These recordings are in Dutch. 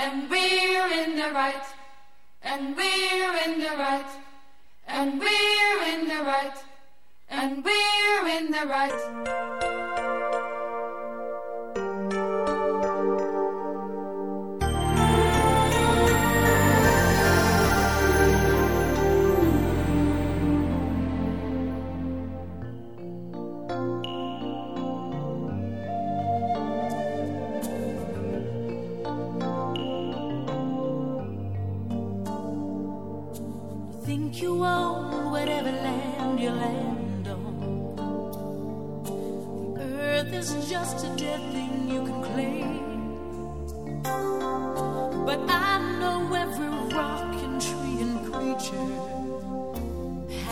and we're in the right, and we're in the right, and we're in the right, and we're in the right.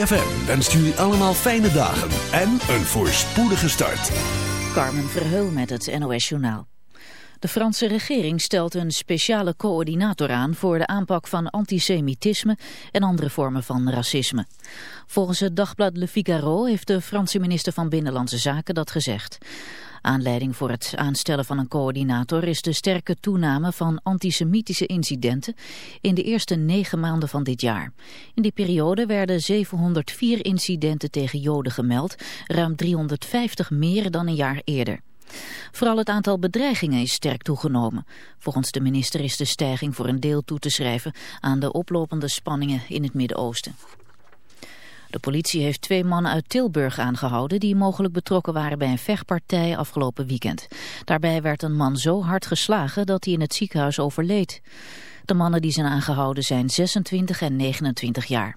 ZFM wenst jullie allemaal fijne dagen en een voorspoedige start. Carmen Verheul met het NOS Journaal. De Franse regering stelt een speciale coördinator aan voor de aanpak van antisemitisme en andere vormen van racisme. Volgens het dagblad Le Figaro heeft de Franse minister van Binnenlandse Zaken dat gezegd. Aanleiding voor het aanstellen van een coördinator is de sterke toename van antisemitische incidenten in de eerste negen maanden van dit jaar. In die periode werden 704 incidenten tegen Joden gemeld, ruim 350 meer dan een jaar eerder. Vooral het aantal bedreigingen is sterk toegenomen. Volgens de minister is de stijging voor een deel toe te schrijven aan de oplopende spanningen in het Midden-Oosten. De politie heeft twee mannen uit Tilburg aangehouden die mogelijk betrokken waren bij een vechtpartij afgelopen weekend. Daarbij werd een man zo hard geslagen dat hij in het ziekenhuis overleed. De mannen die zijn aangehouden zijn 26 en 29 jaar.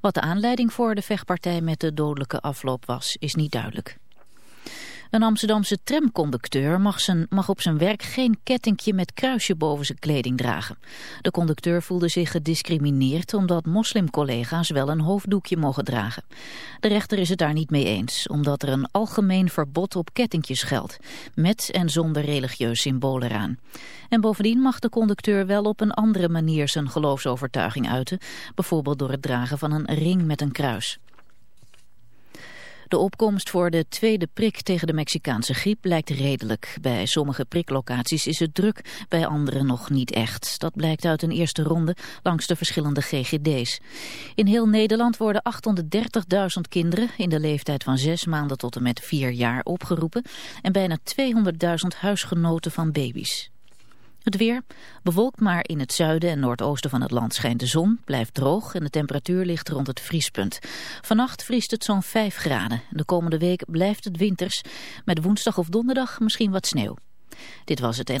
Wat de aanleiding voor de vechtpartij met de dodelijke afloop was, is niet duidelijk. Een Amsterdamse tramconducteur mag, zijn, mag op zijn werk geen kettingje met kruisje boven zijn kleding dragen. De conducteur voelde zich gediscrimineerd omdat moslimcollega's wel een hoofddoekje mogen dragen. De rechter is het daar niet mee eens, omdat er een algemeen verbod op kettingjes geldt, met en zonder religieus symbool eraan. En bovendien mag de conducteur wel op een andere manier zijn geloofsovertuiging uiten, bijvoorbeeld door het dragen van een ring met een kruis. De opkomst voor de tweede prik tegen de Mexicaanse griep lijkt redelijk. Bij sommige priklocaties is het druk, bij andere nog niet echt. Dat blijkt uit een eerste ronde langs de verschillende GGD's. In heel Nederland worden 830.000 kinderen in de leeftijd van zes maanden tot en met vier jaar opgeroepen en bijna 200.000 huisgenoten van baby's. Weer, bewolkt maar in het zuiden en noordoosten van het land schijnt de zon, blijft droog en de temperatuur ligt rond het vriespunt. Vannacht vriest het zo'n 5 graden. De komende week blijft het winters, met woensdag of donderdag misschien wat sneeuw. Dit was het en...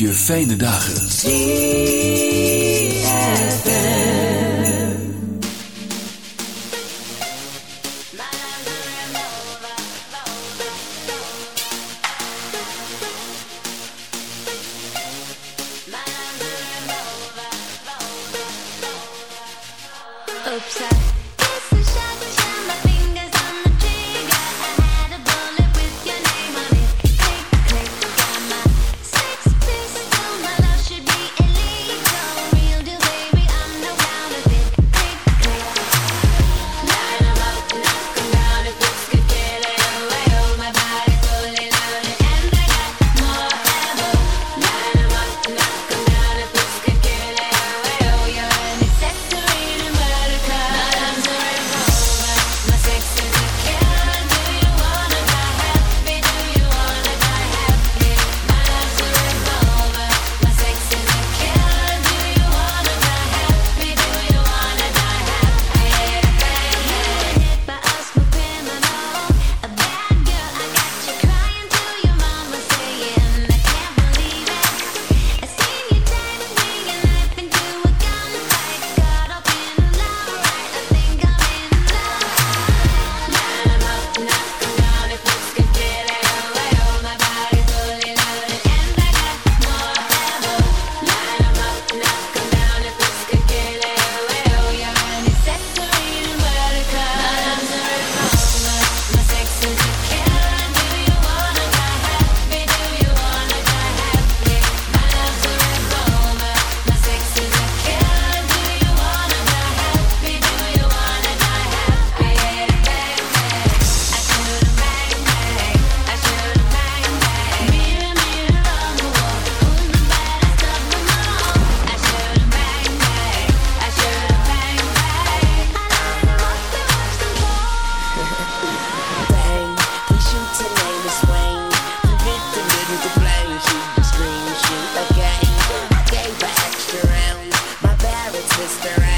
Je fijne dagen. Staring.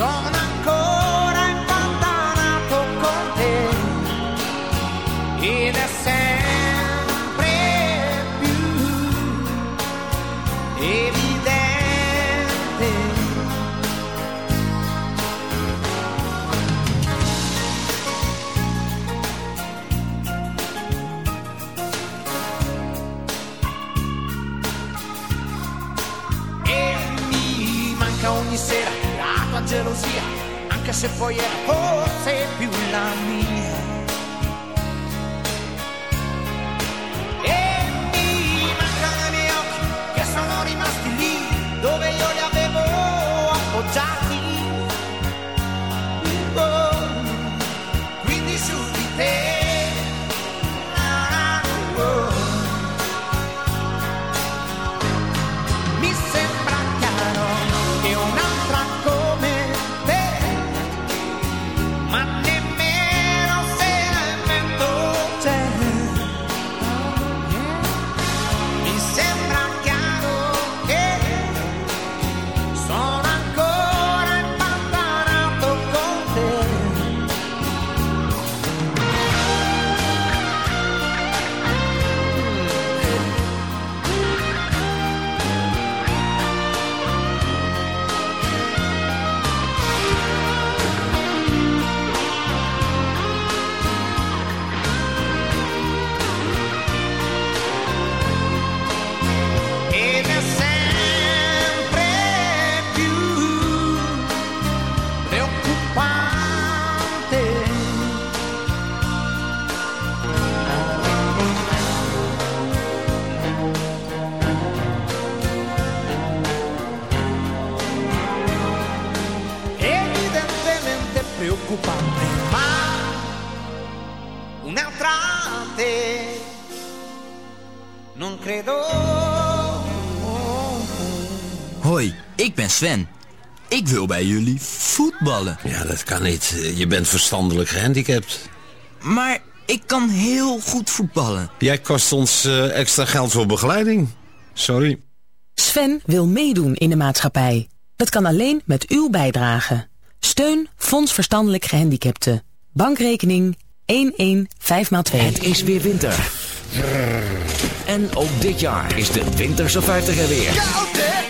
song Yeah. Oh. Sven. Ik wil bij jullie voetballen. Ja, dat kan niet. Je bent verstandelijk gehandicapt. Maar ik kan heel goed voetballen. Jij kost ons eh, extra geld voor begeleiding. Sorry. Sven wil meedoen in de maatschappij. Dat kan alleen met uw bijdrage. Steun Fonds Verstandelijk Gehandicapten. Bankrekening 115x2. Het is weer winter. En ook dit jaar is de Winterse 50 er weer.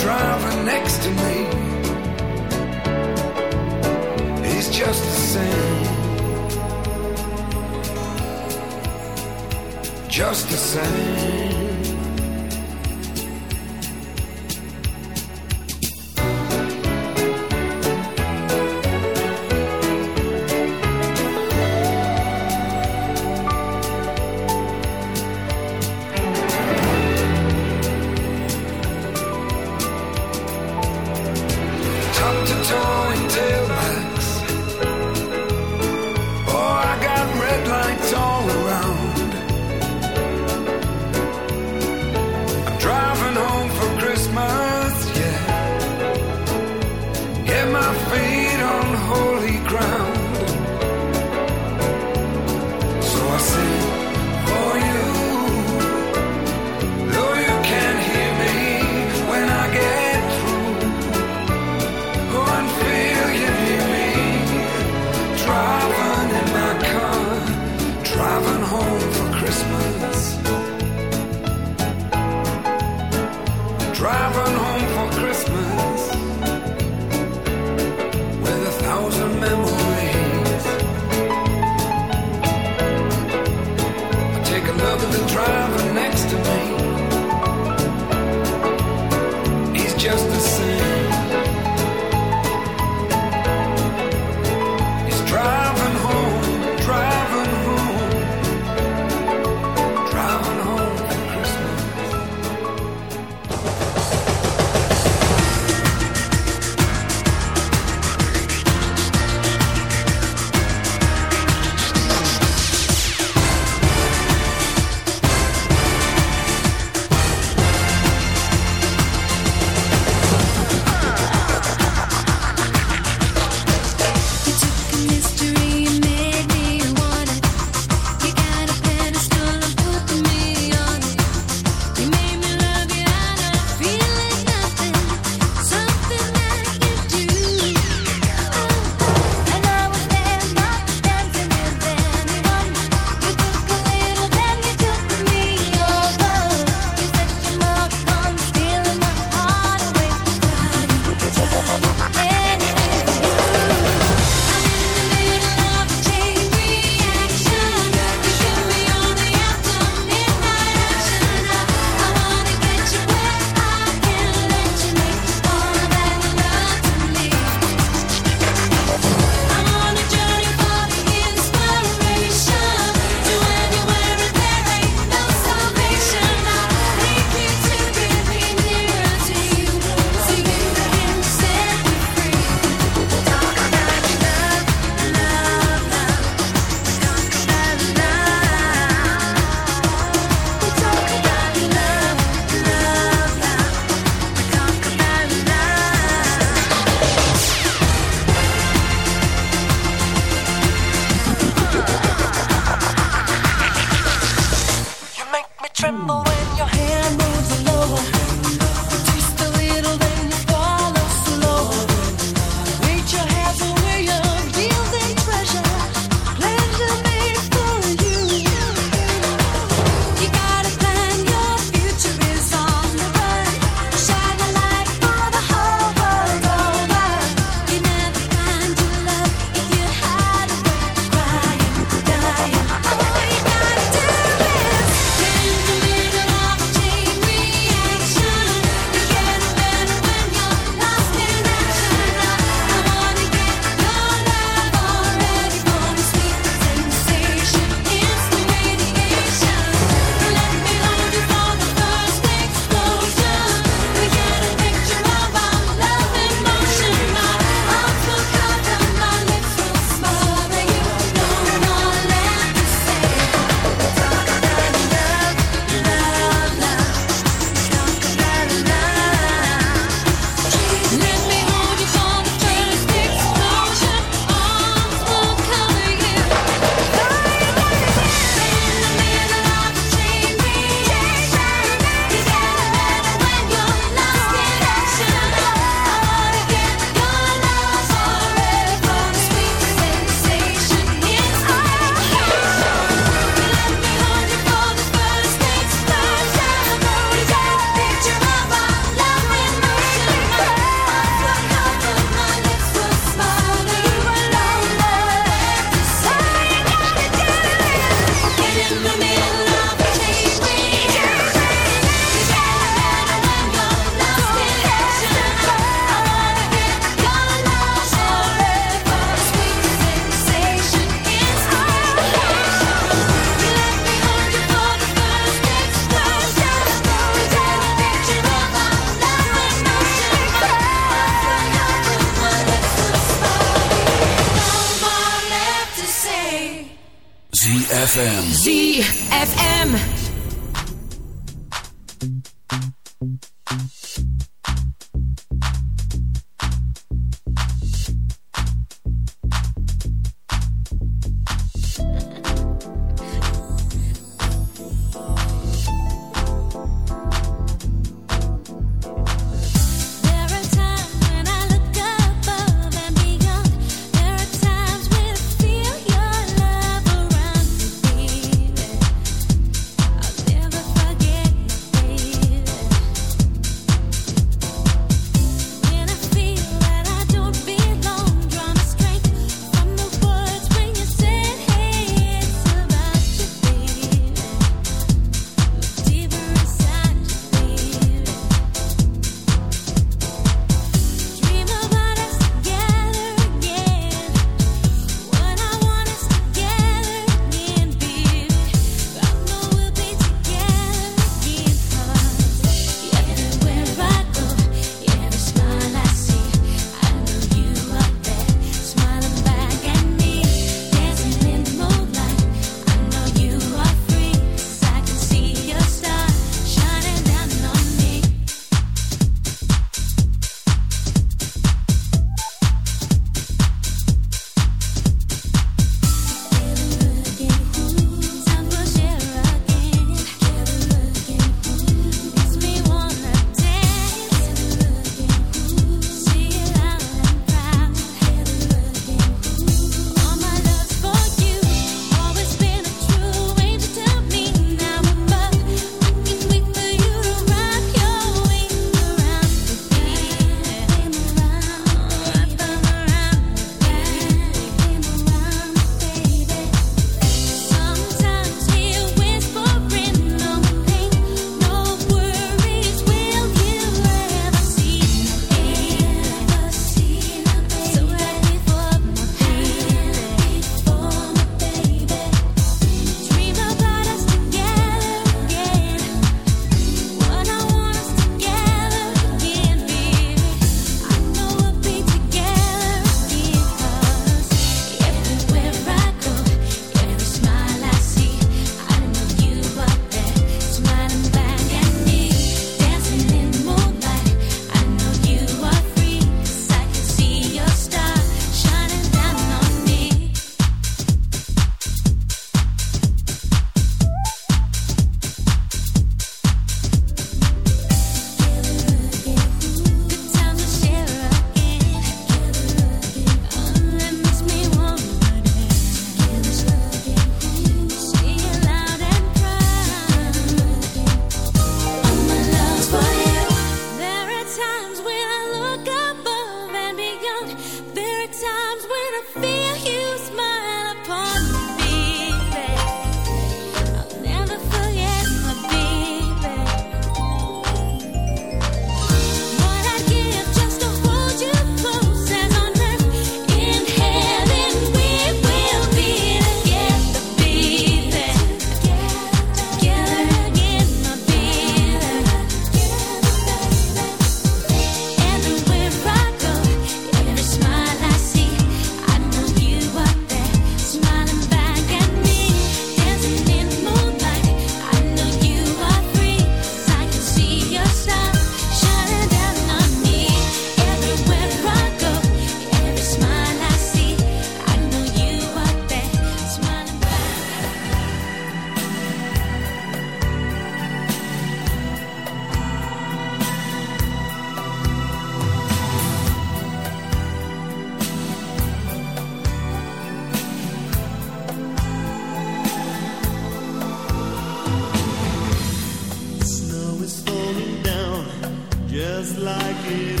Like it